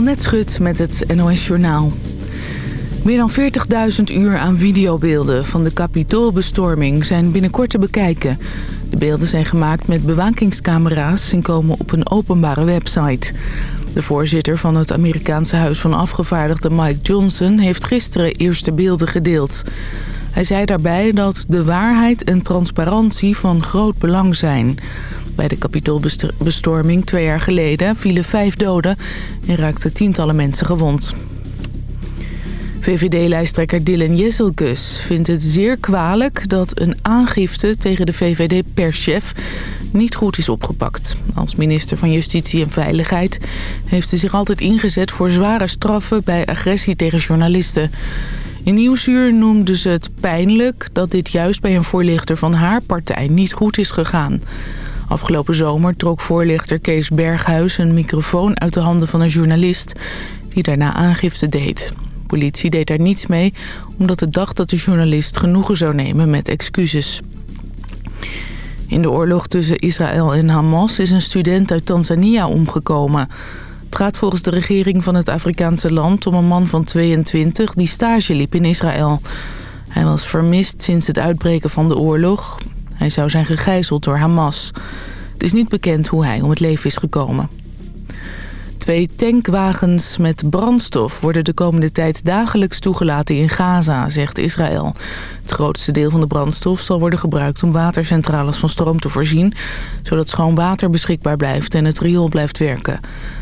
Annette Schut met het NOS Journaal. Meer dan 40.000 uur aan videobeelden van de kapitoolbestorming zijn binnenkort te bekijken. De beelden zijn gemaakt met bewakingscamera's en komen op een openbare website. De voorzitter van het Amerikaanse Huis van Afgevaardigden Mike Johnson heeft gisteren eerste beelden gedeeld. Hij zei daarbij dat de waarheid en transparantie van groot belang zijn. Bij de kapitoolbestorming twee jaar geleden vielen vijf doden en raakten tientallen mensen gewond. VVD-lijsttrekker Dylan Jesselkus vindt het zeer kwalijk dat een aangifte tegen de VVD-perschef niet goed is opgepakt. Als minister van Justitie en Veiligheid heeft hij zich altijd ingezet voor zware straffen bij agressie tegen journalisten. In Nieuwsuur noemde ze het pijnlijk dat dit juist bij een voorlichter van haar partij niet goed is gegaan. Afgelopen zomer trok voorlichter Kees Berghuis een microfoon uit de handen van een journalist die daarna aangifte deed. De politie deed daar niets mee omdat het dacht dat de journalist genoegen zou nemen met excuses. In de oorlog tussen Israël en Hamas is een student uit Tanzania omgekomen. Het gaat volgens de regering van het Afrikaanse land om een man van 22 die stage liep in Israël. Hij was vermist sinds het uitbreken van de oorlog. Hij zou zijn gegijzeld door Hamas. Het is niet bekend hoe hij om het leven is gekomen. Twee tankwagens met brandstof worden de komende tijd dagelijks toegelaten in Gaza, zegt Israël. Het grootste deel van de brandstof zal worden gebruikt om watercentrales van stroom te voorzien, zodat schoon water beschikbaar blijft en het riool blijft werken.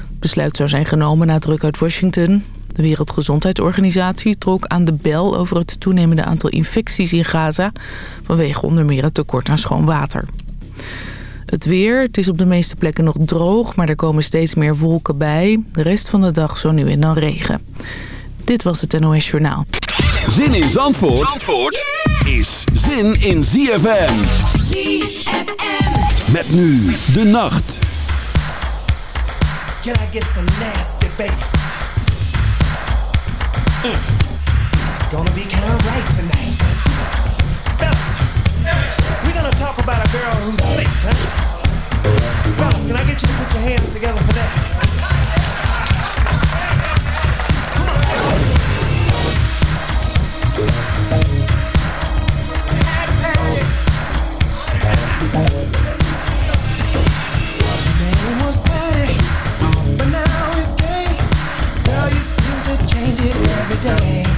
Het besluit zou zijn genomen na druk uit Washington. De Wereldgezondheidsorganisatie trok aan de bel over het toenemende aantal infecties in Gaza... vanwege onder meer het tekort aan schoon water. Het weer, het is op de meeste plekken nog droog, maar er komen steeds meer wolken bij. De rest van de dag zo nu en dan regen. Dit was het NOS Journaal. Zin in Zandvoort, Zandvoort is zin in ZFM. ZFM. Met nu de nacht. Can I get some nasty bass? Mm. It's gonna be kind of right tonight. Fellas, we're gonna talk about a girl who's fake? Fellas, can I get you to put your hands together for that? Name was Patty, but now it's gay. Girl, you seem to change it day.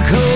可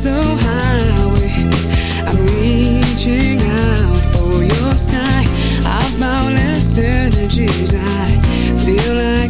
so high. I'm reaching out for your sky. I've boundless energies. I feel I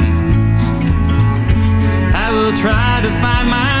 try to find my